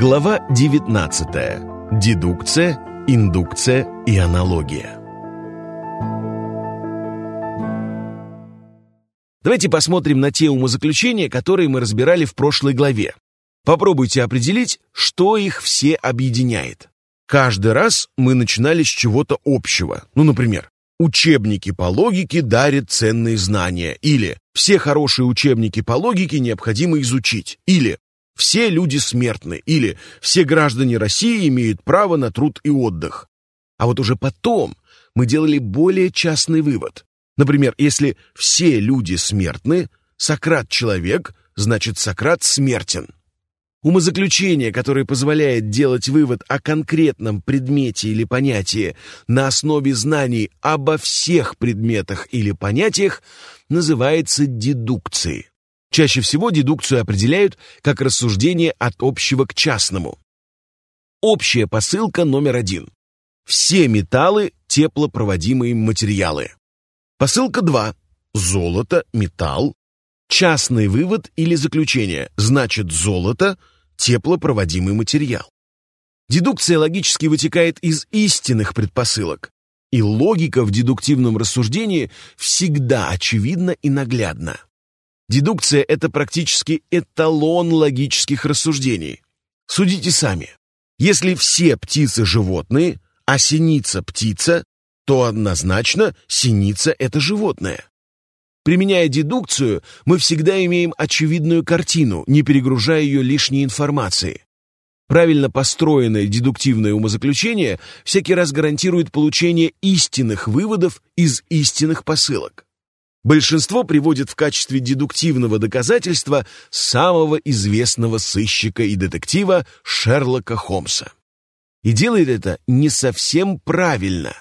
Глава 19. Дедукция, индукция и аналогия. Давайте посмотрим на те умозаключения, которые мы разбирали в прошлой главе. Попробуйте определить, что их все объединяет. Каждый раз мы начинали с чего-то общего. Ну, например, учебники по логике дарят ценные знания. Или все хорошие учебники по логике необходимо изучить. Или все люди смертны, или все граждане России имеют право на труд и отдых. А вот уже потом мы делали более частный вывод. Например, если все люди смертны, Сократ человек, значит Сократ смертен. Умозаключение, которое позволяет делать вывод о конкретном предмете или понятии на основе знаний обо всех предметах или понятиях, называется дедукцией. Чаще всего дедукцию определяют как рассуждение от общего к частному. Общая посылка номер один. Все металлы – теплопроводимые материалы. Посылка 2. Золото, металл. Частный вывод или заключение. Значит, золото – теплопроводимый материал. Дедукция логически вытекает из истинных предпосылок. И логика в дедуктивном рассуждении всегда очевидна и наглядна. Дедукция – это практически эталон логических рассуждений. Судите сами. Если все птицы – животные, а синица – птица, то однозначно синица – это животное. Применяя дедукцию, мы всегда имеем очевидную картину, не перегружая ее лишней информацией. Правильно построенное дедуктивное умозаключение всякий раз гарантирует получение истинных выводов из истинных посылок. Большинство приводит в качестве дедуктивного доказательства самого известного сыщика и детектива Шерлока Холмса. И делает это не совсем правильно.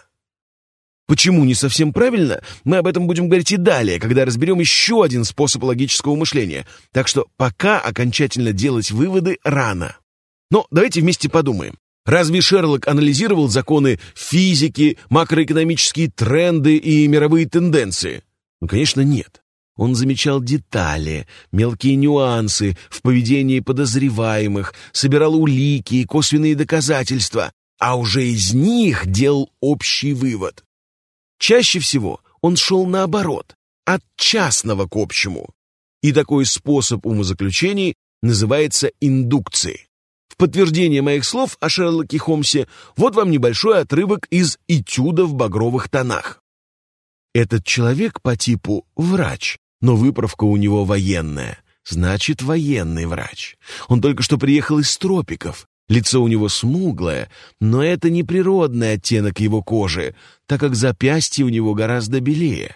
Почему не совсем правильно, мы об этом будем говорить и далее, когда разберем еще один способ логического мышления. Так что пока окончательно делать выводы рано. Но давайте вместе подумаем. Разве Шерлок анализировал законы физики, макроэкономические тренды и мировые тенденции? Ну, конечно, нет. Он замечал детали, мелкие нюансы в поведении подозреваемых, собирал улики и косвенные доказательства, а уже из них делал общий вывод. Чаще всего он шел наоборот, от частного к общему. И такой способ умозаключений называется индукцией. В подтверждение моих слов о Шерлоке Холмсе вот вам небольшой отрывок из «Этюда в багровых тонах». Этот человек по типу врач, но выправка у него военная. Значит, военный врач. Он только что приехал из тропиков. Лицо у него смуглое, но это не природный оттенок его кожи, так как запястье у него гораздо белее.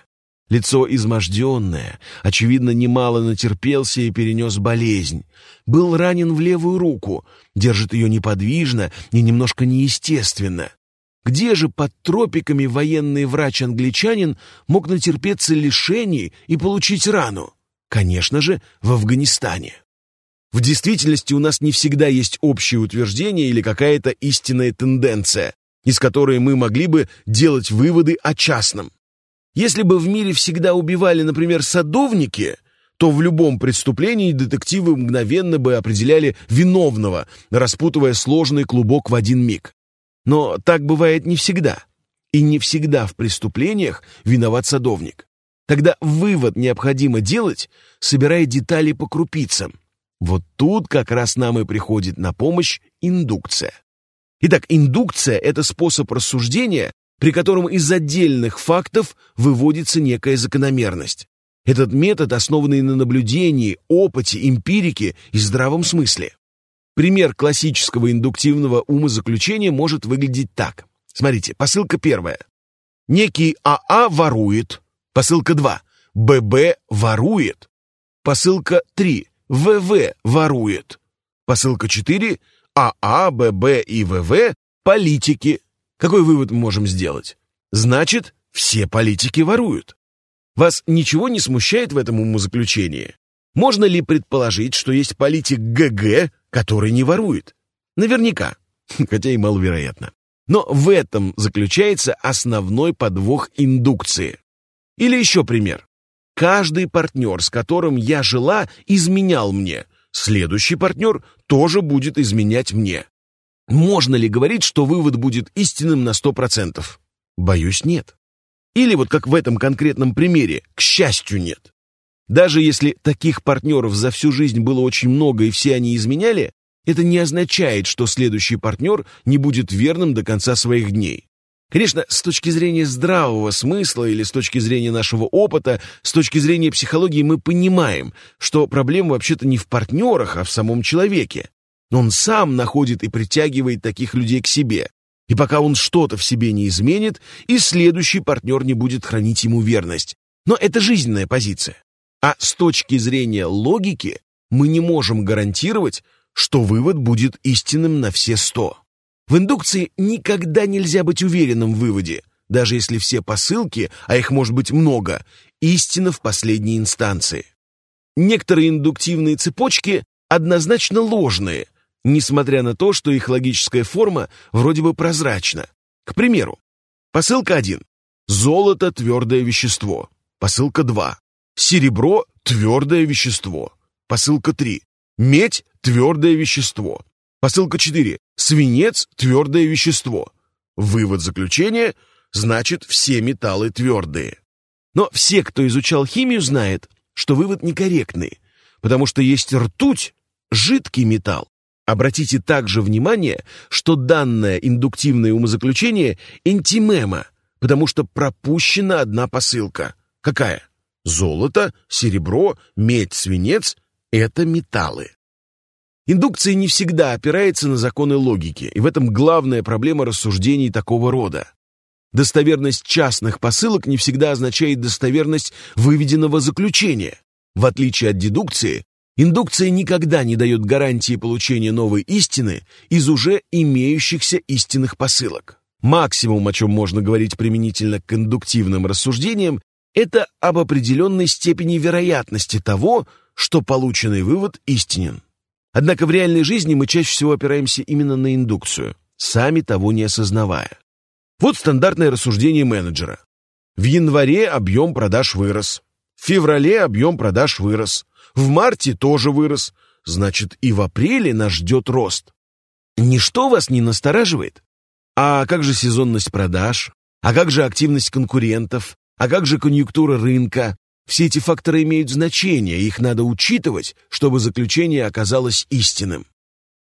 Лицо изможденное, очевидно, немало натерпелся и перенес болезнь. Был ранен в левую руку, держит ее неподвижно и немножко неестественно. Где же под тропиками военный врач-англичанин мог натерпеться лишений и получить рану? Конечно же, в Афганистане. В действительности у нас не всегда есть общее утверждение или какая-то истинная тенденция, из которой мы могли бы делать выводы о частном. Если бы в мире всегда убивали, например, садовники, то в любом преступлении детективы мгновенно бы определяли виновного, распутывая сложный клубок в один миг. Но так бывает не всегда. И не всегда в преступлениях виноват садовник. Тогда вывод необходимо делать, собирая детали по крупицам. Вот тут как раз нам и приходит на помощь индукция. Итак, индукция – это способ рассуждения, при котором из отдельных фактов выводится некая закономерность. Этот метод, основанный на наблюдении, опыте, эмпирике и здравом смысле. Пример классического индуктивного умозаключения может выглядеть так. Смотрите, посылка первая. Некий АА а ворует. Посылка 2. ББ ворует. Посылка 3. ВВ ворует. Посылка 4. АА, ББ и ВВ – политики. Какой вывод мы можем сделать? Значит, все политики воруют. Вас ничего не смущает в этом умозаключении? Можно ли предположить, что есть политик ГГ, который не ворует? Наверняка, хотя и маловероятно. Но в этом заключается основной подвох индукции. Или еще пример. Каждый партнер, с которым я жила, изменял мне. следующий партнер тоже будет изменять мне. Можно ли говорить, что вывод будет истинным на 100%? Боюсь, нет. Или вот как в этом конкретном примере, к счастью, нет. Даже если таких партнеров за всю жизнь было очень много и все они изменяли, это не означает, что следующий партнер не будет верным до конца своих дней. Конечно, с точки зрения здравого смысла или с точки зрения нашего опыта, с точки зрения психологии мы понимаем, что проблема вообще-то не в партнерах, а в самом человеке. Он сам находит и притягивает таких людей к себе. И пока он что-то в себе не изменит, и следующий партнер не будет хранить ему верность. Но это жизненная позиция. А с точки зрения логики мы не можем гарантировать, что вывод будет истинным на все сто. В индукции никогда нельзя быть уверенным в выводе, даже если все посылки, а их может быть много, истина в последней инстанции. Некоторые индуктивные цепочки однозначно ложные, несмотря на то, что их логическая форма вроде бы прозрачна. К примеру, посылка 1. Золото – твердое вещество. Посылка 2. Серебро – твердое вещество. Посылка 3. Медь – твердое вещество. Посылка 4. Свинец – твердое вещество. Вывод заключения – значит, все металлы твердые. Но все, кто изучал химию, знает, что вывод некорректный, потому что есть ртуть – жидкий металл. Обратите также внимание, что данное индуктивное умозаключение – интимема, потому что пропущена одна посылка. Какая? Золото, серебро, медь, свинец – это металлы. Индукция не всегда опирается на законы логики, и в этом главная проблема рассуждений такого рода. Достоверность частных посылок не всегда означает достоверность выведенного заключения. В отличие от дедукции, индукция никогда не дает гарантии получения новой истины из уже имеющихся истинных посылок. Максимум, о чем можно говорить применительно к индуктивным рассуждениям, это об определенной степени вероятности того, что полученный вывод истинен. Однако в реальной жизни мы чаще всего опираемся именно на индукцию, сами того не осознавая. Вот стандартное рассуждение менеджера. В январе объем продаж вырос. В феврале объем продаж вырос. В марте тоже вырос. Значит, и в апреле нас ждет рост. Ничто вас не настораживает? А как же сезонность продаж? А как же активность конкурентов? А как же конъюнктура рынка? Все эти факторы имеют значение, их надо учитывать, чтобы заключение оказалось истинным.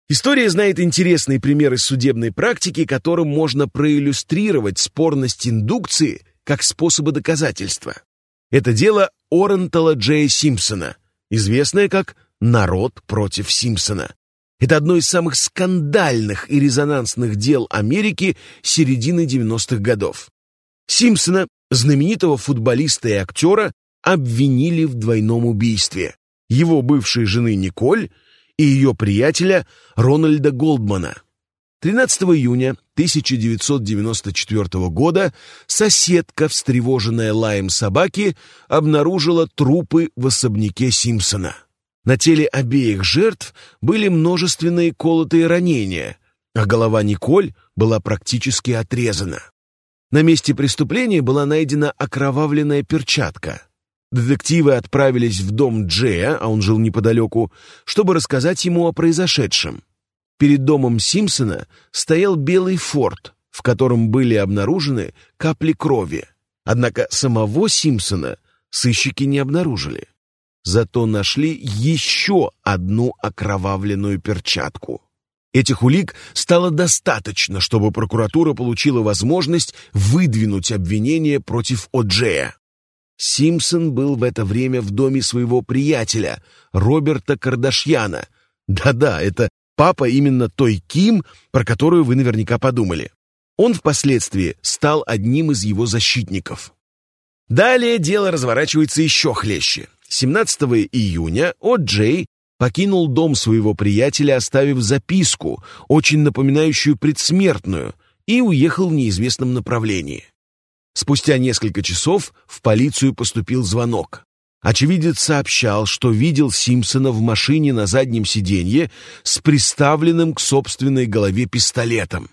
История знает интересные примеры судебной практики, которым можно проиллюстрировать спорность индукции как способа доказательства. Это дело Орентала Джея Симпсона, известное как «Народ против Симпсона». Это одно из самых скандальных и резонансных дел Америки середины 90-х годов. Симпсона, знаменитого футболиста и актера, обвинили в двойном убийстве его бывшей жены Николь и ее приятеля Рональда Голдмана. 13 июня 1994 года соседка, встревоженная лаем собаки, обнаружила трупы в особняке Симпсона. На теле обеих жертв были множественные колотые ранения, а голова Николь была практически отрезана. На месте преступления была найдена окровавленная перчатка. Детективы отправились в дом Джея, а он жил неподалеку, чтобы рассказать ему о произошедшем. Перед домом Симпсона стоял белый форт, в котором были обнаружены капли крови. Однако самого Симпсона сыщики не обнаружили. Зато нашли еще одну окровавленную перчатку. Этих улик стало достаточно, чтобы прокуратура получила возможность выдвинуть обвинение против О'Джея. Симпсон был в это время в доме своего приятеля, Роберта Кардашьяна. Да-да, это папа именно той Ким, про которую вы наверняка подумали. Он впоследствии стал одним из его защитников. Далее дело разворачивается еще хлеще. 17 июня О. Покинул дом своего приятеля, оставив записку, очень напоминающую предсмертную, и уехал в неизвестном направлении. Спустя несколько часов в полицию поступил звонок. Очевидец сообщал, что видел Симпсона в машине на заднем сиденье с приставленным к собственной голове пистолетом.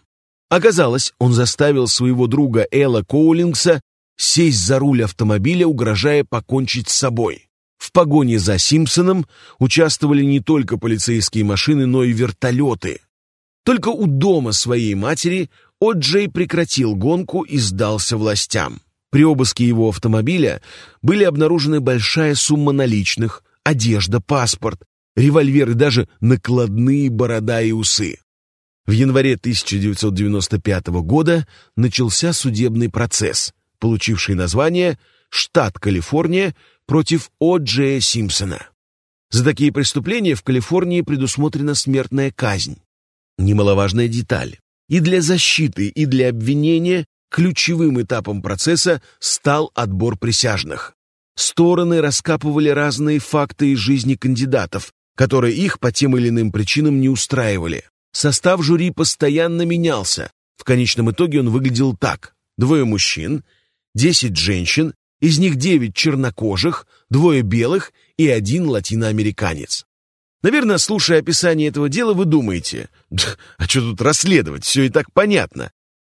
Оказалось, он заставил своего друга Элла Коулингса сесть за руль автомобиля, угрожая покончить с собой. В погоне за Симпсоном участвовали не только полицейские машины, но и вертолеты. Только у дома своей матери О'Джей прекратил гонку и сдался властям. При обыске его автомобиля были обнаружены большая сумма наличных, одежда, паспорт, револьвер и даже накладные борода и усы. В январе 1995 года начался судебный процесс, получивший название «Штат Калифорния против О. Джея Симпсона». За такие преступления в Калифорнии предусмотрена смертная казнь. Немаловажная деталь. И для защиты, и для обвинения ключевым этапом процесса стал отбор присяжных. Стороны раскапывали разные факты из жизни кандидатов, которые их по тем или иным причинам не устраивали. Состав жюри постоянно менялся. В конечном итоге он выглядел так. Двое мужчин, десять женщин, из них девять чернокожих, двое белых и один латиноамериканец. Наверное, слушая описание этого дела, вы думаете, а что тут расследовать, все и так понятно.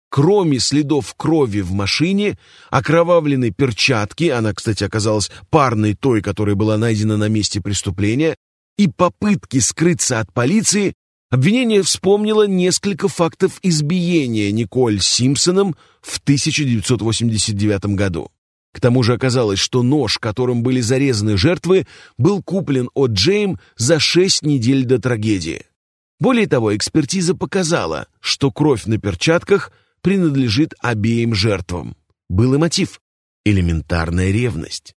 Кроме следов крови в машине, окровавленной перчатки, она, кстати, оказалась парной той, которая была найдена на месте преступления, и попытки скрыться от полиции, обвинение вспомнило несколько фактов избиения Николь Симпсоном в 1989 году. К тому же оказалось, что нож, которым были зарезаны жертвы, был куплен от Джейм за шесть недель до трагедии. Более того, экспертиза показала, что кровь на перчатках – принадлежит обеим жертвам. Был и мотив – элементарная ревность.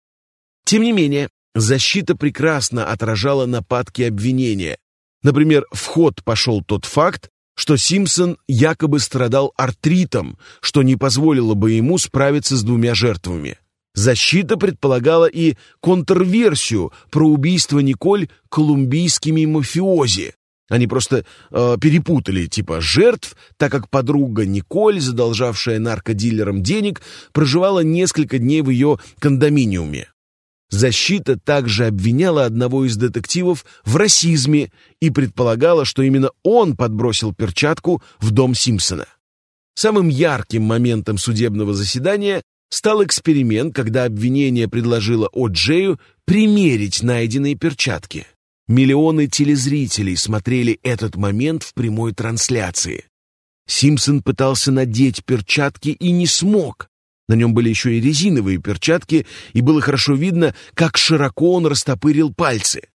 Тем не менее, защита прекрасно отражала нападки обвинения. Например, в ход пошел тот факт, что Симпсон якобы страдал артритом, что не позволило бы ему справиться с двумя жертвами. Защита предполагала и контрверсию про убийство Николь колумбийскими мафиози, они просто э, перепутали типа жертв, так как подруга Николь, задолжавшая наркодилерам денег, проживала несколько дней в ее кондоминиуме. Защита также обвиняла одного из детективов в расизме и предполагала, что именно он подбросил перчатку в дом Симпсона. Самым ярким моментом судебного заседания стал эксперимент, когда обвинение предложило О'Джею примерить найденные перчатки. Миллионы телезрителей смотрели этот момент в прямой трансляции. Симпсон пытался надеть перчатки и не смог. На нем были еще и резиновые перчатки, и было хорошо видно, как широко он растопырил пальцы.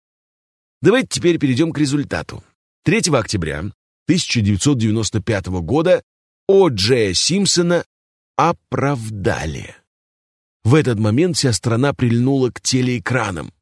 Давайте теперь перейдем к результату. 3 октября 1995 года О. Джея Симпсона оправдали. В этот момент вся страна прильнула к телеэкранам.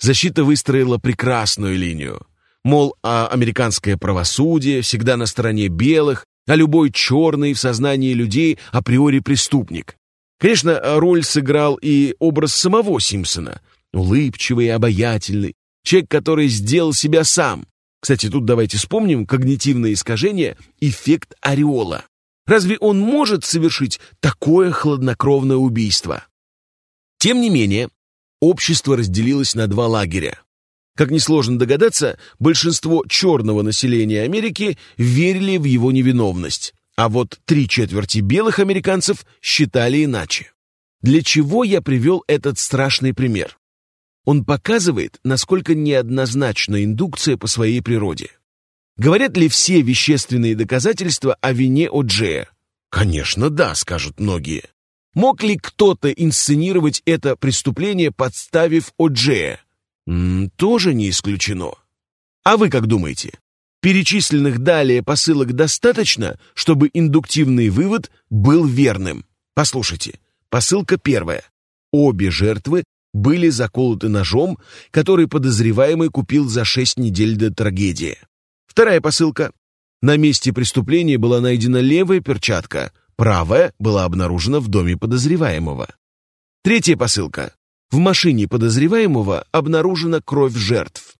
Защита выстроила прекрасную линию. Мол, а американское правосудие всегда на стороне белых, а любой черный в сознании людей априори преступник. Конечно, роль сыграл и образ самого Симпсона. Улыбчивый и обаятельный. Человек, который сделал себя сам. Кстати, тут давайте вспомним когнитивное искажение «эффект ореола». Разве он может совершить такое хладнокровное убийство? Тем не менее, общество разделилось на два лагеря. Как несложно догадаться, большинство черного населения Америки верили в его невиновность, а вот три четверти белых американцев считали иначе. Для чего я привел этот страшный пример? Он показывает, насколько неоднозначна индукция по своей природе. Говорят ли все вещественные доказательства о вине О'Джея? Конечно, да, скажут многие. Мог ли кто-то инсценировать это преступление, подставив О'Джея? Тоже не исключено. А вы как думаете? Перечисленных далее посылок достаточно, чтобы индуктивный вывод был верным? Послушайте, посылка первая. Обе жертвы были заколоты ножом, который подозреваемый купил за шесть недель до трагедии. Вторая посылка. На месте преступления была найдена левая перчатка, Правая была обнаружена в доме подозреваемого. Третья посылка. В машине подозреваемого обнаружена кровь жертв.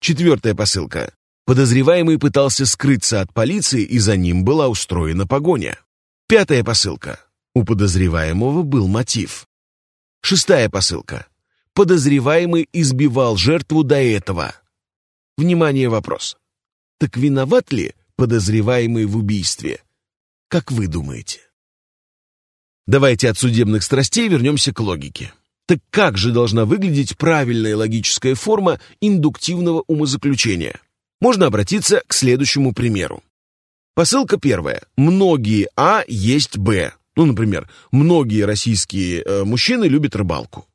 Четвертая посылка. Подозреваемый пытался скрыться от полиции, и за ним была устроена погоня. Пятая посылка. У подозреваемого был мотив. Шестая посылка. Подозреваемый избивал жертву до этого. Внимание, вопрос. Так виноват ли подозреваемый в убийстве? Как вы думаете? Давайте от судебных страстей вернемся к логике. Так как же должна выглядеть правильная логическая форма индуктивного умозаключения? Можно обратиться к следующему примеру. Посылка первая. Многие А есть Б. Ну, например, многие российские э, мужчины любят рыбалку.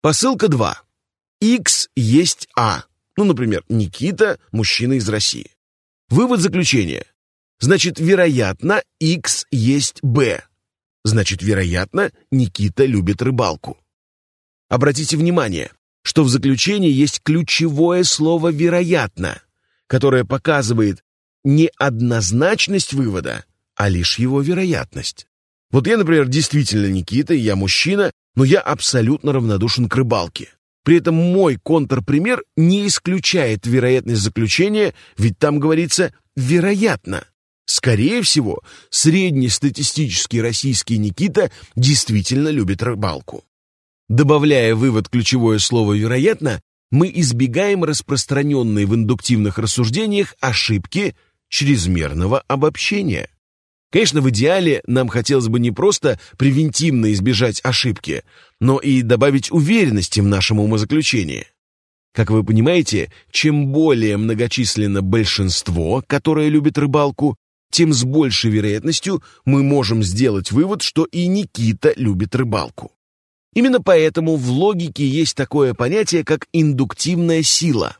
Посылка 2. X есть А. Ну, например, Никита, мужчина из России. Вывод заключения. Значит, вероятно, X есть Б. Значит, вероятно, Никита любит рыбалку. Обратите внимание, что в заключении есть ключевое слово «вероятно», которое показывает не однозначность вывода, а лишь его вероятность. Вот я, например, действительно Никита, я мужчина, но я абсолютно равнодушен к рыбалке. При этом мой контрпример не исключает вероятность заключения, ведь там говорится «вероятно». Скорее всего, среднестатистический российский Никита действительно любит рыбалку. Добавляя вывод ключевое слово «вероятно», мы избегаем распространенной в индуктивных рассуждениях ошибки чрезмерного обобщения. Конечно, в идеале нам хотелось бы не просто превентивно избежать ошибки, но и добавить уверенности в нашем умозаключении. Как вы понимаете, чем более многочисленно большинство, которое любит рыбалку, тем с большей вероятностью мы можем сделать вывод, что и Никита любит рыбалку. Именно поэтому в логике есть такое понятие, как индуктивная сила.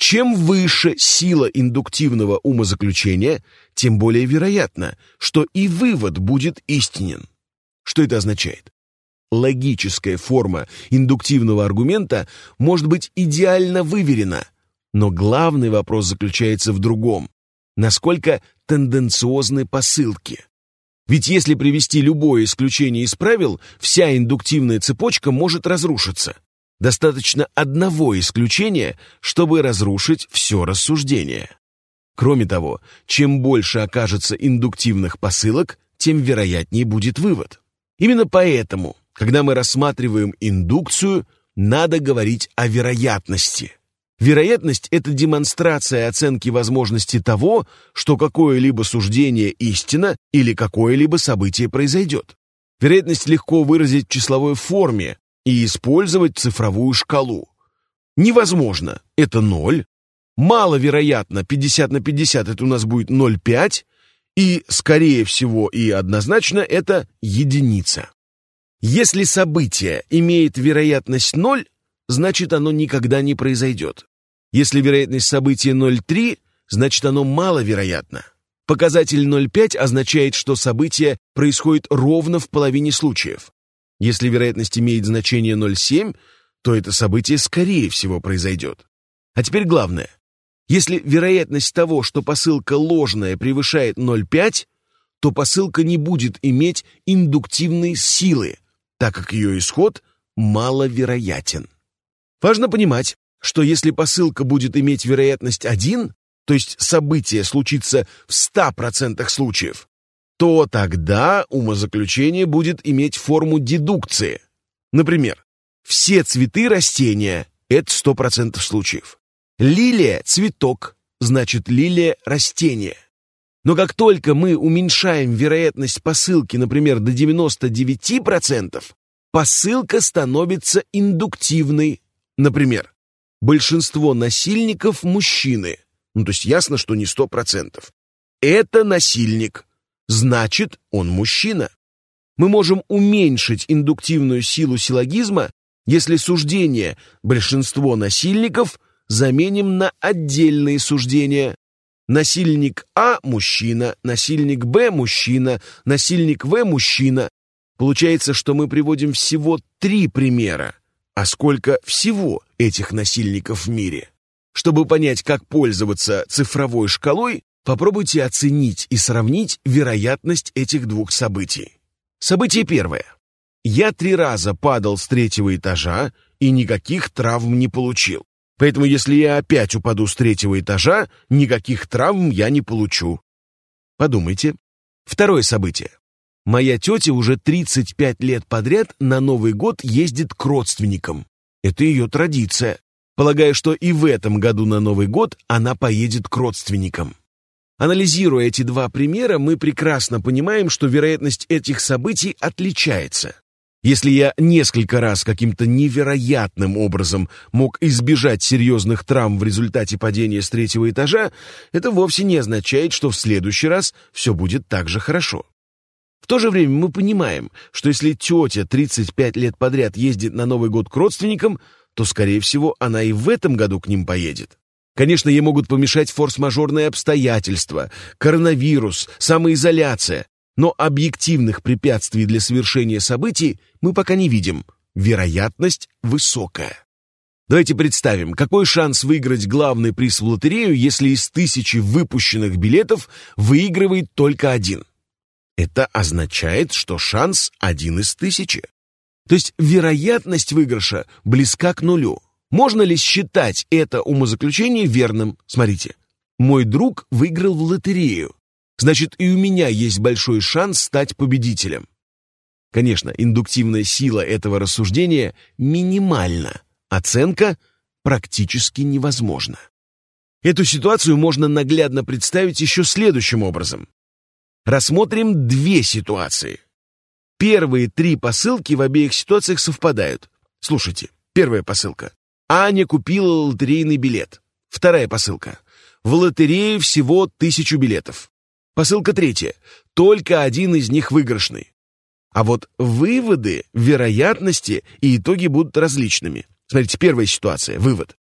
Чем выше сила индуктивного умозаключения, тем более вероятно, что и вывод будет истинен. Что это означает? Логическая форма индуктивного аргумента может быть идеально выверена, но главный вопрос заключается в другом. Насколько тенденциозны посылки? Ведь если привести любое исключение из правил, вся индуктивная цепочка может разрушиться. Достаточно одного исключения, чтобы разрушить все рассуждение. Кроме того, чем больше окажется индуктивных посылок, тем вероятнее будет вывод. Именно поэтому, когда мы рассматриваем индукцию, надо говорить о вероятности. Вероятность – это демонстрация оценки возможности того, что какое-либо суждение истина или какое-либо событие произойдет. Вероятность легко выразить в числовой форме, и использовать цифровую шкалу. Невозможно, это 0. Маловероятно, 50 на 50 это у нас будет 0,5. И, скорее всего и однозначно, это единица. Если событие имеет вероятность 0, значит оно никогда не произойдет. Если вероятность события 0,3, значит оно маловероятно. Показатель 0,5 означает, что событие происходит ровно в половине случаев. Если вероятность имеет значение 0,7, то это событие скорее всего произойдет. А теперь главное. Если вероятность того, что посылка ложная, превышает 0,5, то посылка не будет иметь индуктивной силы, так как ее исход маловероятен. Важно понимать, что если посылка будет иметь вероятность 1, то есть событие случится в 100% случаев, то тогда умозаключение будет иметь форму дедукции. Например, все цветы растения – это 100% случаев. Лилия – цветок, значит лилия – растение. Но как только мы уменьшаем вероятность посылки, например, до 99%, посылка становится индуктивной. Например, большинство насильников – мужчины. Ну, то есть ясно, что не 100%. Это насильник, значит, он мужчина. Мы можем уменьшить индуктивную силу силлогизма, если суждение «большинство насильников» заменим на отдельные суждения. Насильник А – мужчина, насильник Б – мужчина, насильник В – мужчина. Получается, что мы приводим всего три примера. А сколько всего этих насильников в мире? Чтобы понять, как пользоваться цифровой шкалой, Попробуйте оценить и сравнить вероятность этих двух событий. Событие первое. Я три раза падал с третьего этажа и никаких травм не получил. Поэтому если я опять упаду с третьего этажа, никаких травм я не получу. Подумайте. Второе событие. Моя тетя уже 35 лет подряд на Новый год ездит к родственникам. Это ее традиция. Полагаю, что и в этом году на Новый год она поедет к родственникам. Анализируя эти два примера, мы прекрасно понимаем, что вероятность этих событий отличается. Если я несколько раз каким-то невероятным образом мог избежать серьезных травм в результате падения с третьего этажа, это вовсе не означает, что в следующий раз все будет так же хорошо. В то же время мы понимаем, что если тетя 35 лет подряд ездит на Новый год к родственникам, то, скорее всего, она и в этом году к ним поедет. Конечно, ей могут помешать форс-мажорные обстоятельства, коронавирус, самоизоляция, но объективных препятствий для совершения событий мы пока не видим. Вероятность высокая. Давайте представим, какой шанс выиграть главный приз в лотерею, если из тысячи выпущенных билетов выигрывает только один. Это означает, что шанс один из тысячи. То есть вероятность выигрыша близка к нулю. Можно ли считать это умозаключение верным? Смотрите, мой друг выиграл в лотерею. Значит, и у меня есть большой шанс стать победителем. Конечно, индуктивная сила этого рассуждения минимальна. Оценка практически невозможна. Эту ситуацию можно наглядно представить еще следующим образом. Рассмотрим две ситуации. Первые три посылки в обеих ситуациях совпадают. Слушайте, первая посылка. Аня купила лотерейный билет. Вторая посылка. В лотерее всего тысячу билетов. Посылка третья. Только один из них выигрышный. А вот выводы, вероятности и итоги будут различными. Смотрите, первая ситуация. Вывод.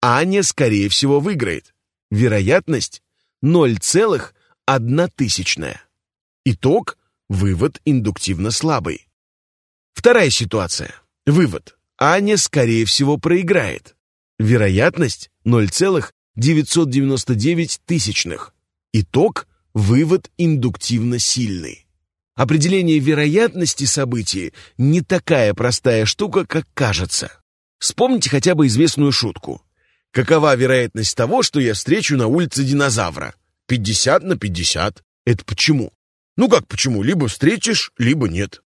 Аня, скорее всего, выиграет. Вероятность 0,1 тысячная. Итог – вывод индуктивно слабый. Вторая ситуация. Вывод. Аня, скорее всего, проиграет. Вероятность 0,999 тысячных. Итог – Вывод индуктивно сильный. Определение вероятности событий не такая простая штука, как кажется. Вспомните хотя бы известную шутку. Какова вероятность того, что я встречу на улице динозавра? 50 на 50. Это почему? Ну как почему? Либо встретишь, либо нет.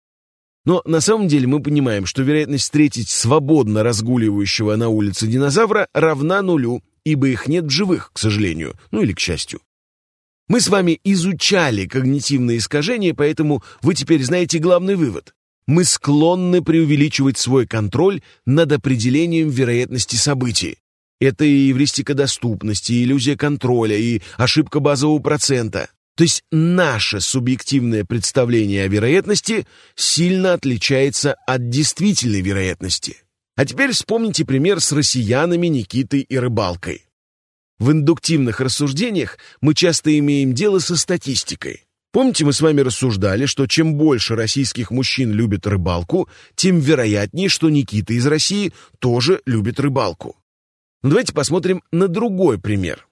Но на самом деле мы понимаем, что вероятность встретить свободно разгуливающего на улице динозавра равна нулю, ибо их нет в живых, к сожалению, ну или к счастью. Мы с вами изучали когнитивные искажения, поэтому вы теперь знаете главный вывод. Мы склонны преувеличивать свой контроль над определением вероятности событий. Это и эвристика доступности, и иллюзия контроля, и ошибка базового процента. То есть наше субъективное представление о вероятности сильно отличается от действительной вероятности. А теперь вспомните пример с россиянами Никитой и рыбалкой. В индуктивных рассуждениях мы часто имеем дело со статистикой. Помните, мы с вами рассуждали, что чем больше российских мужчин любят рыбалку, тем вероятнее, что Никита из России тоже любит рыбалку. Но давайте посмотрим на другой пример.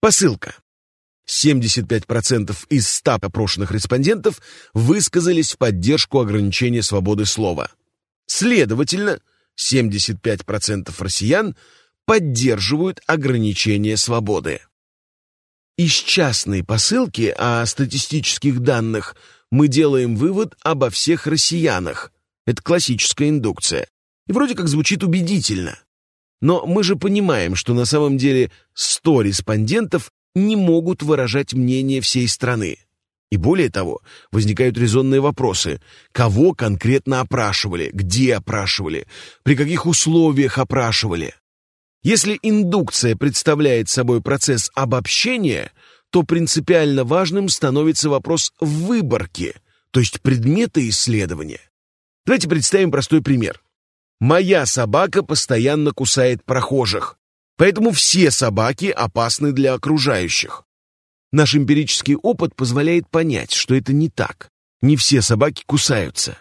Посылка. 75% из 100 опрошенных респондентов высказались в поддержку ограничения свободы слова. Следовательно, 75% россиян – поддерживают ограничение свободы. Из частной посылки о статистических данных мы делаем вывод обо всех россиянах. Это классическая индукция. И вроде как звучит убедительно. Но мы же понимаем, что на самом деле 100 респондентов не могут выражать мнение всей страны. И более того, возникают резонные вопросы. Кого конкретно опрашивали, где опрашивали, при каких условиях опрашивали? Если индукция представляет собой процесс обобщения, то принципиально важным становится вопрос выборки, то есть предмета исследования. Давайте представим простой пример. Моя собака постоянно кусает прохожих, поэтому все собаки опасны для окружающих. Наш эмпирический опыт позволяет понять, что это не так. Не все собаки кусаются.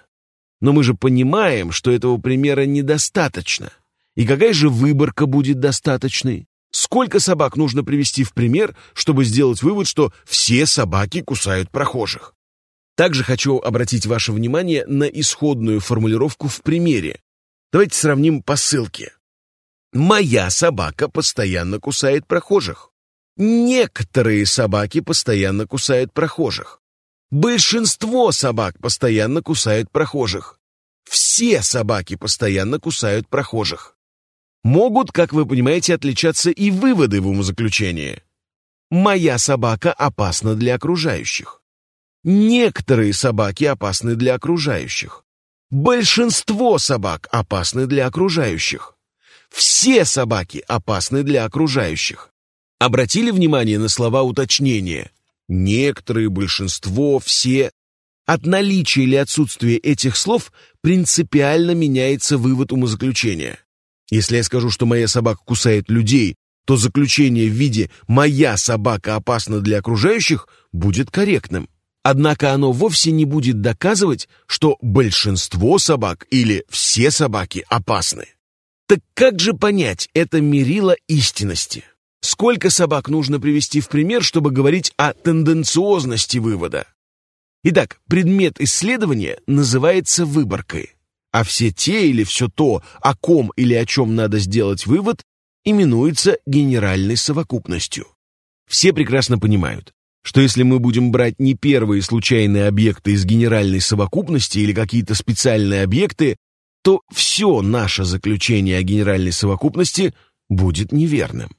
Но мы же понимаем, что этого примера недостаточно. И какая же выборка будет достаточной? Сколько собак нужно привести в пример, чтобы сделать вывод, что все собаки кусают прохожих? Также хочу обратить ваше внимание на исходную формулировку в примере. Давайте сравним по ссылке. «Моя собака постоянно кусает прохожих». Некоторые собаки постоянно кусают прохожих. Большинство собак постоянно кусают прохожих. Все собаки постоянно кусают прохожих. Могут, как вы понимаете, отличаться и выводы в умозаключении. Моя собака опасна для окружающих. Некоторые собаки опасны для окружающих. Большинство собак опасны для окружающих. Все собаки опасны для окружающих. Обратили внимание на слова уточнения? Некоторые, большинство, все. От наличия или отсутствия этих слов принципиально меняется вывод умозаключения. Если я скажу, что моя собака кусает людей, то заключение в виде «моя собака опасна для окружающих» будет корректным. Однако оно вовсе не будет доказывать, что большинство собак или все собаки опасны. Так как же понять это мерило истинности? Сколько собак нужно привести в пример, чтобы говорить о тенденциозности вывода? Итак, предмет исследования называется выборкой, а все те или все то, о ком или о чем надо сделать вывод, именуется генеральной совокупностью. Все прекрасно понимают, что если мы будем брать не первые случайные объекты из генеральной совокупности или какие-то специальные объекты, то все наше заключение о генеральной совокупности будет неверным.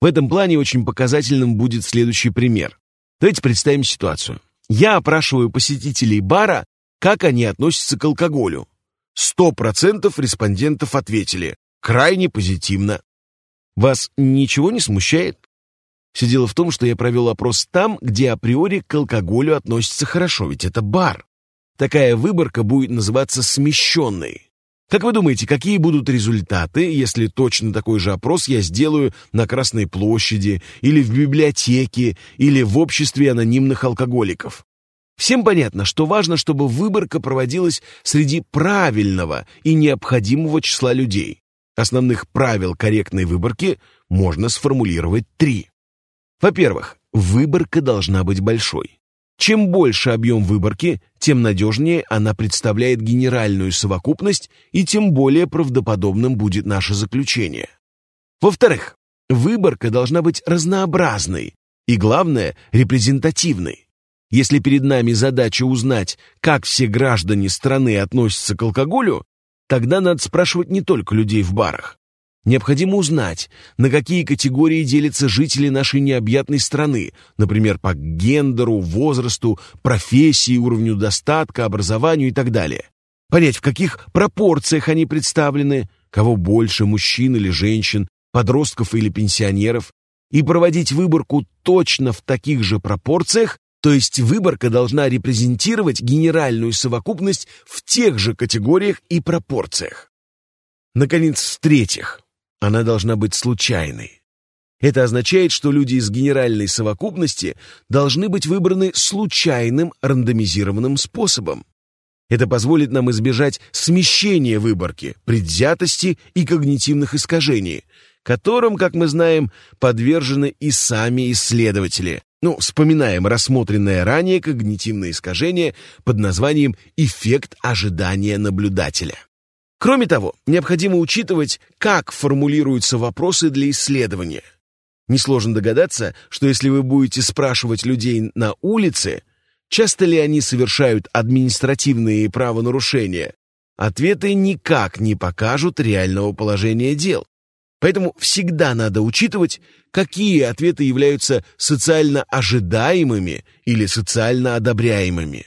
В этом плане очень показательным будет следующий пример. Давайте представим ситуацию. Я опрашиваю посетителей бара, как они относятся к алкоголю. Сто процентов респондентов ответили крайне позитивно. Вас ничего не смущает? Все дело в том, что я провел опрос там, где априори к алкоголю относятся хорошо, ведь это бар. Такая выборка будет называться смещенной. Как вы думаете, какие будут результаты, если точно такой же опрос я сделаю на Красной площади, или в библиотеке, или в обществе анонимных алкоголиков? Всем понятно, что важно, чтобы выборка проводилась среди правильного и необходимого числа людей. Основных правил корректной выборки можно сформулировать три. Во-первых, выборка должна быть большой. Чем больше объем выборки, тем надежнее она представляет генеральную совокупность и тем более правдоподобным будет наше заключение. Во-вторых, выборка должна быть разнообразной и, главное, репрезентативной. Если перед нами задача узнать, как все граждане страны относятся к алкоголю, тогда надо спрашивать не только людей в барах. Необходимо узнать, на какие категории делятся жители нашей необъятной страны, например, по гендеру, возрасту, профессии, уровню достатка, образованию и так далее. Понять, в каких пропорциях они представлены, кого больше, мужчин или женщин, подростков или пенсионеров, и проводить выборку точно в таких же пропорциях, то есть выборка должна репрезентировать генеральную совокупность в тех же категориях и пропорциях. Наконец, в-третьих, она должна быть случайной. Это означает, что люди из генеральной совокупности должны быть выбраны случайным рандомизированным способом. Это позволит нам избежать смещения выборки, предвзятости и когнитивных искажений, которым, как мы знаем, подвержены и сами исследователи. Ну, вспоминаем рассмотренное ранее когнитивное искажение под названием «эффект ожидания наблюдателя». Кроме того, необходимо учитывать, как формулируются вопросы для исследования. Несложно догадаться, что если вы будете спрашивать людей на улице, часто ли они совершают административные правонарушения, ответы никак не покажут реального положения дел. Поэтому всегда надо учитывать, какие ответы являются социально ожидаемыми или социально одобряемыми.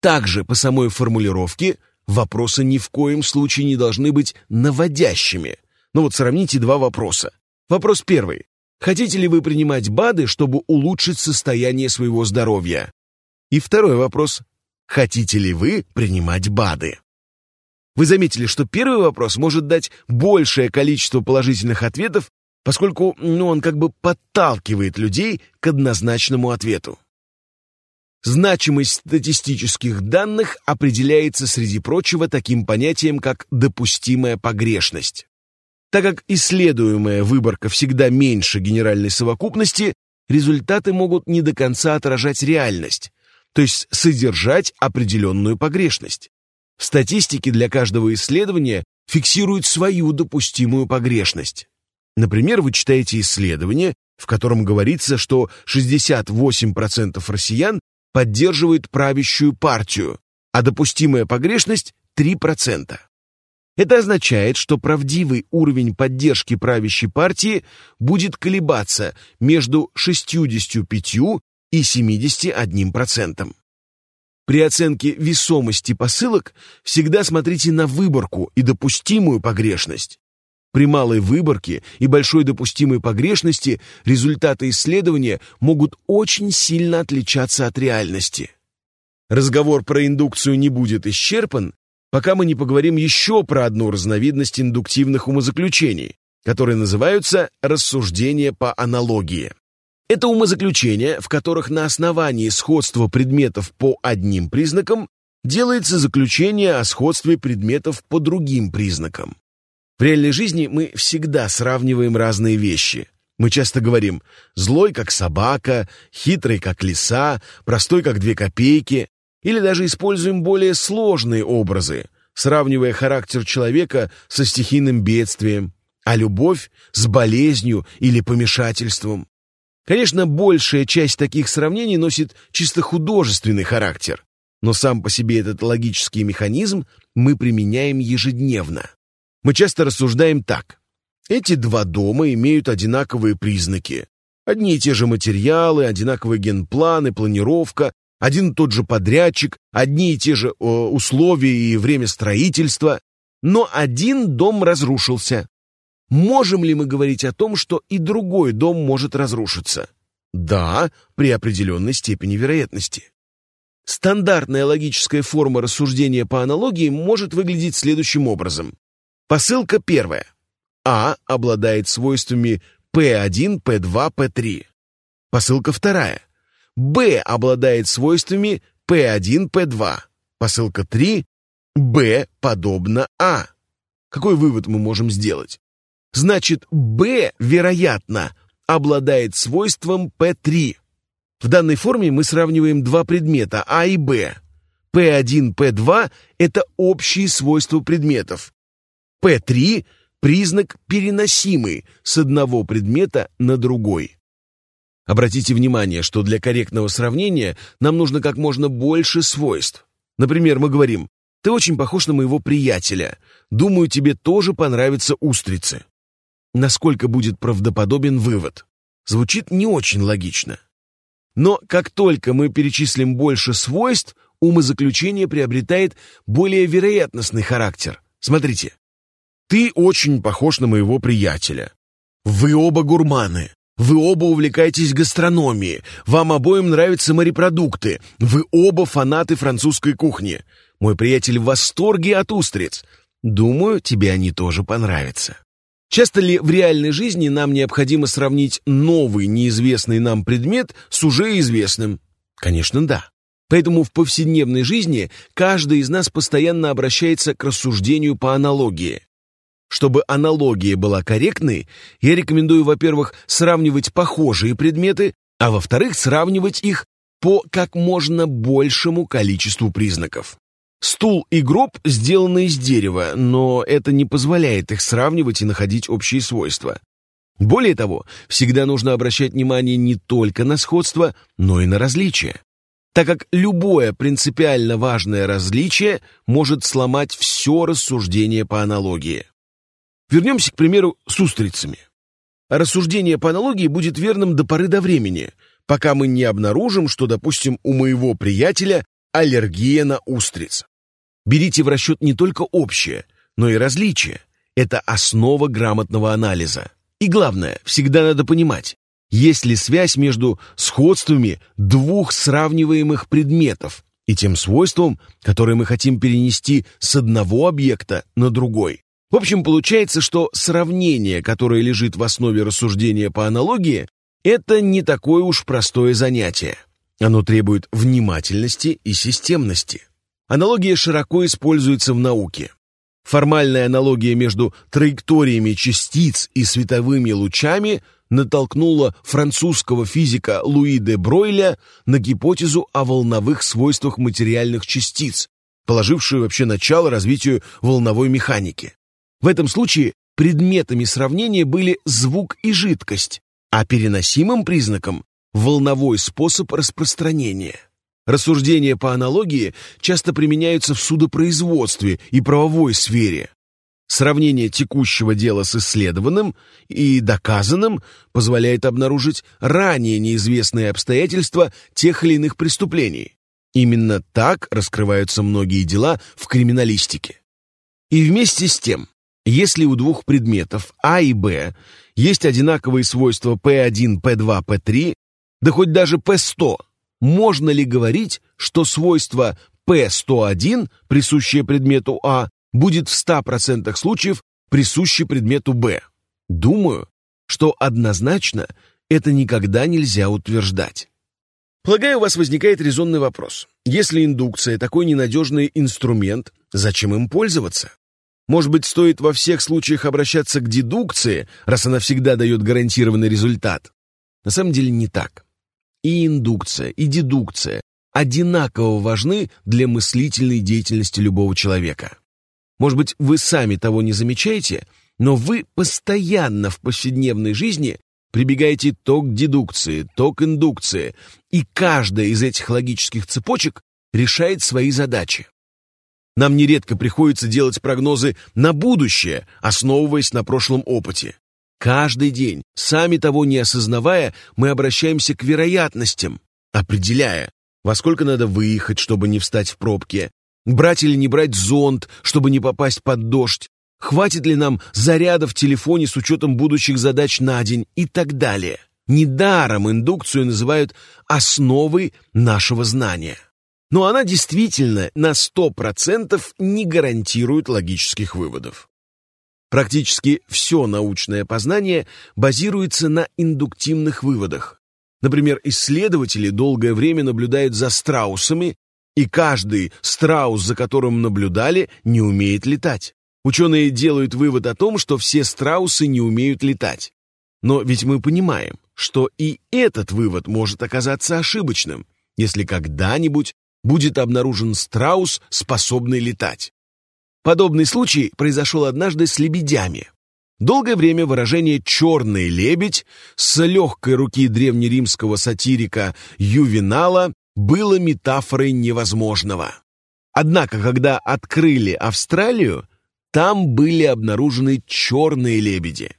Также по самой формулировке Вопросы ни в коем случае не должны быть наводящими. Ну вот сравните два вопроса. Вопрос первый. Хотите ли вы принимать БАДы, чтобы улучшить состояние своего здоровья? И второй вопрос. Хотите ли вы принимать БАДы? Вы заметили, что первый вопрос может дать большее количество положительных ответов, поскольку ну, он как бы подталкивает людей к однозначному ответу. Значимость статистических данных определяется, среди прочего, таким понятием, как допустимая погрешность. Так как исследуемая выборка всегда меньше генеральной совокупности, результаты могут не до конца отражать реальность, то есть содержать определенную погрешность. В статистике для каждого исследования фиксируют свою допустимую погрешность. Например, вы читаете исследование, в котором говорится, что 68% россиян поддерживают правящую партию, а допустимая погрешность 3%. Это означает, что правдивый уровень поддержки правящей партии будет колебаться между 65 и 71%. При оценке весомости посылок всегда смотрите на выборку и допустимую погрешность. При малой выборке и большой допустимой погрешности результаты исследования могут очень сильно отличаться от реальности. Разговор про индукцию не будет исчерпан, пока мы не поговорим еще про одну разновидность индуктивных умозаключений, которые называются рассуждения по аналогии. Это умозаключения, в которых на основании сходства предметов по одним признакам делается заключение о сходстве предметов по другим признакам. В реальной жизни мы всегда сравниваем разные вещи. Мы часто говорим «злой, как собака», «хитрый, как лиса», «простой, как две копейки», или даже используем более сложные образы, сравнивая характер человека со стихийным бедствием, а любовь с болезнью или помешательством. Конечно, большая часть таких сравнений носит чисто художественный характер, но сам по себе этот логический механизм мы применяем ежедневно. Мы часто рассуждаем так. Эти два дома имеют одинаковые признаки. Одни и те же материалы, одинаковый генплан и планировка, один и тот же подрядчик, одни и те же э, условия и время строительства, но один дом разрушился. Можем ли мы говорить о том, что и другой дом может разрушиться? Да, при определенной степени вероятности. Стандартная логическая форма рассуждения по аналогии может выглядеть следующим образом. Посылка первая. А обладает свойствами P1, P2, P3. Посылка вторая. Б обладает свойствами P1, P2. Посылка 3. Б подобно А. Какой вывод мы можем сделать? Значит, Б, вероятно, обладает свойством P3. В данной форме мы сравниваем два предмета А и Б. P1, P2 – это общие свойства предметов. P3 – признак переносимый с одного предмета на другой. Обратите внимание, что для корректного сравнения нам нужно как можно больше свойств. Например, мы говорим «Ты очень похож на моего приятеля. Думаю, тебе тоже понравятся устрицы». Насколько будет правдоподобен вывод? Звучит не очень логично. Но как только мы перечислим больше свойств, умозаключение приобретает более вероятностный характер. Смотрите. «Ты очень похож на моего приятеля. Вы оба гурманы. Вы оба увлекаетесь гастрономией, вам обоим нравятся морепродукты, вы оба фанаты французской кухни. Мой приятель в восторге от устриц. Думаю, тебе они тоже понравятся. Часто ли в реальной жизни нам необходимо сравнить новый, неизвестный нам предмет с уже известным? Конечно, да. Поэтому в повседневной жизни каждый из нас постоянно обращается к рассуждению по аналогии. Чтобы аналогия была корректной, я рекомендую, во-первых, сравнивать похожие предметы, а во-вторых, сравнивать их по как можно большему количеству признаков. Стул и гроб сделаны из дерева, но это не позволяет их сравнивать и находить общие свойства. Более того, всегда нужно обращать внимание не только на сходство, но и на различия, так как любое принципиально важное различие может сломать все рассуждение по аналогии. Вернемся, к примеру, с устрицами. Рассуждение по аналогии будет верным до поры до времени, пока мы не обнаружим, что, допустим, у моего приятеля аллергия на устриц. Берите в расчет не только общее, но и различия. Это основа грамотного анализа. И главное, всегда надо понимать, есть ли связь между сходствами двух сравниваемых предметов и тем свойством, которое мы хотим перенести с одного объекта на другой. В общем, получается, что сравнение, которое лежит в основе рассуждения по аналогии, это не такое уж простое занятие. Оно требует внимательности и системности. Аналогия широко используется в науке. Формальная аналогия между траекториями частиц и световыми лучами натолкнула французского физика Луи де Бройля на гипотезу о волновых свойствах материальных частиц, положившую вообще начало развитию волновой механики. В этом случае предметами сравнения были звук и жидкость, а переносимым признаком – волновой способ распространения. Рассуждения по аналогии часто применяются в судопроизводстве и правовой сфере. Сравнение текущего дела с исследованным и доказанным позволяет обнаружить ранее неизвестные обстоятельства тех или иных преступлений. Именно так раскрываются многие дела в криминалистике. И вместе с тем, если у двух предметов А и Б есть одинаковые свойства P1, P2, P3, да хоть даже P100, можно ли говорить, что свойство P101, присущее предмету А, будет в 100% случаев присуще предмету Б? Думаю, что однозначно это никогда нельзя утверждать. Полагаю, у вас возникает резонный вопрос. Если индукция такой ненадежный инструмент, зачем им пользоваться? Может быть, стоит во всех случаях обращаться к дедукции, раз она всегда дает гарантированный результат? На самом деле не так. И индукция, и дедукция одинаково важны для мыслительной деятельности любого человека. Может быть, вы сами того не замечаете, но вы постоянно в повседневной жизни прибегаете то к дедукции, то к индукции, и каждая из этих логических цепочек решает свои задачи. Нам нередко приходится делать прогнозы на будущее, основываясь на прошлом опыте. Каждый день, сами того не осознавая, мы обращаемся к вероятностям, определяя, во сколько надо выехать, чтобы не встать в пробке, брать или не брать зонт, чтобы не попасть под дождь, Хватит ли нам заряда в телефоне с учетом будущих задач на день и так далее? Недаром индукцию называют основой нашего знания. Но она действительно на 100% не гарантирует логических выводов. Практически все научное познание базируется на индуктивных выводах. Например, исследователи долгое время наблюдают за страусами, и каждый страус, за которым наблюдали, не умеет летать. Ученые делают вывод о том, что все страусы не умеют летать. Но ведь мы понимаем, что и этот вывод может оказаться ошибочным, если когда-нибудь будет обнаружен страус, способный летать. Подобный случай произошел однажды с лебедями. Долгое время выражение «черный лебедь» с легкой руки древнеримского сатирика Ювенала было метафорой невозможного. Однако, когда открыли Австралию, там были обнаружены черные лебеди.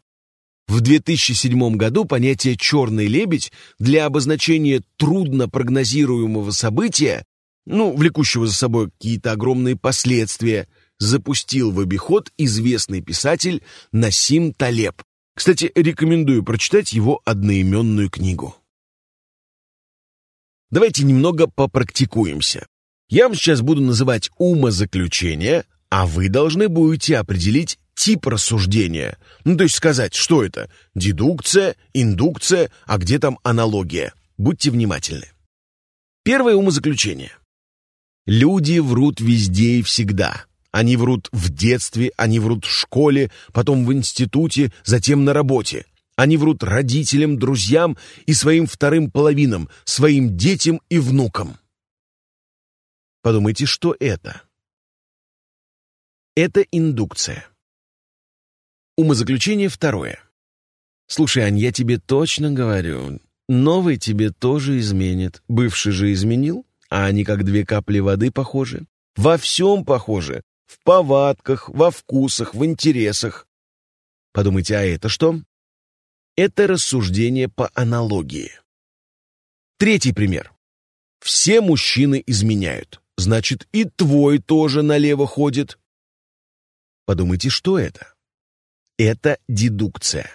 В 2007 году понятие «черный лебедь» для обозначения трудно прогнозируемого события, ну, влекущего за собой какие-то огромные последствия, запустил в обиход известный писатель Насим Талеб. Кстати, рекомендую прочитать его одноименную книгу. Давайте немного попрактикуемся. Я вам сейчас буду называть умозаключения, а вы должны будете определить тип рассуждения. Ну, то есть сказать, что это? Дедукция, индукция, а где там аналогия? Будьте внимательны. Первое умозаключение. Люди врут везде и всегда. Они врут в детстве, они врут в школе, потом в институте, затем на работе. Они врут родителям, друзьям и своим вторым половинам, своим детям и внукам. Подумайте, что это? Это индукция. Умозаключение второе. Слушай, Ань, я тебе точно говорю, новый тебе тоже изменит. Бывший же изменил, а они как две капли воды похожи. Во всем похожи. В повадках, во вкусах, в интересах. Подумайте, а это что? Это рассуждение по аналогии. Третий пример. Все мужчины изменяют. Значит, и твой тоже налево ходит. Подумайте, что это? Это дедукция.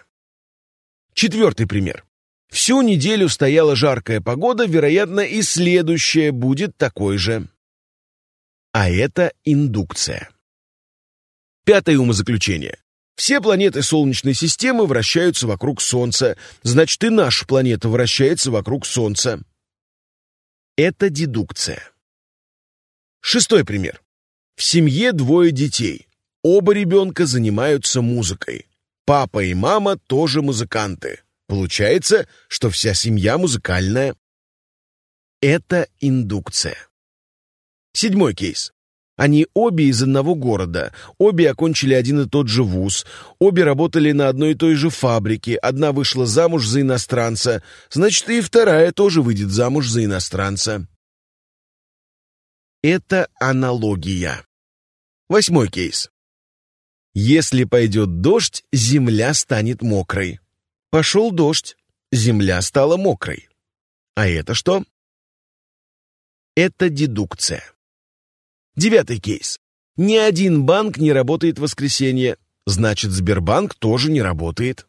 Четвертый пример. Всю неделю стояла жаркая погода, вероятно, и следующая будет такой же. А это индукция. Пятое умозаключение. Все планеты Солнечной системы вращаются вокруг Солнца, значит и наша планета вращается вокруг Солнца. Это дедукция. Шестой пример. В семье двое детей. Оба ребенка занимаются музыкой. Папа и мама тоже музыканты. Получается, что вся семья музыкальная. Это индукция. Седьмой кейс. Они обе из одного города, обе окончили один и тот же вуз, обе работали на одной и той же фабрике, одна вышла замуж за иностранца, значит, и вторая тоже выйдет замуж за иностранца. Это аналогия. Восьмой кейс. Если пойдет дождь, земля станет мокрой. Пошел дождь, земля стала мокрой. А это что? Это дедукция. Девятый кейс. Ни один банк не работает в воскресенье, значит, Сбербанк тоже не работает.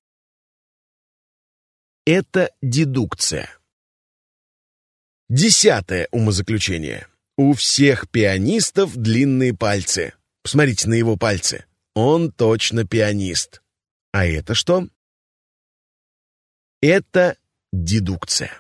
Это дедукция. Десятое умозаключение. У всех пианистов длинные пальцы. Посмотрите на его пальцы. Он точно пианист. А это что? Это дедукция.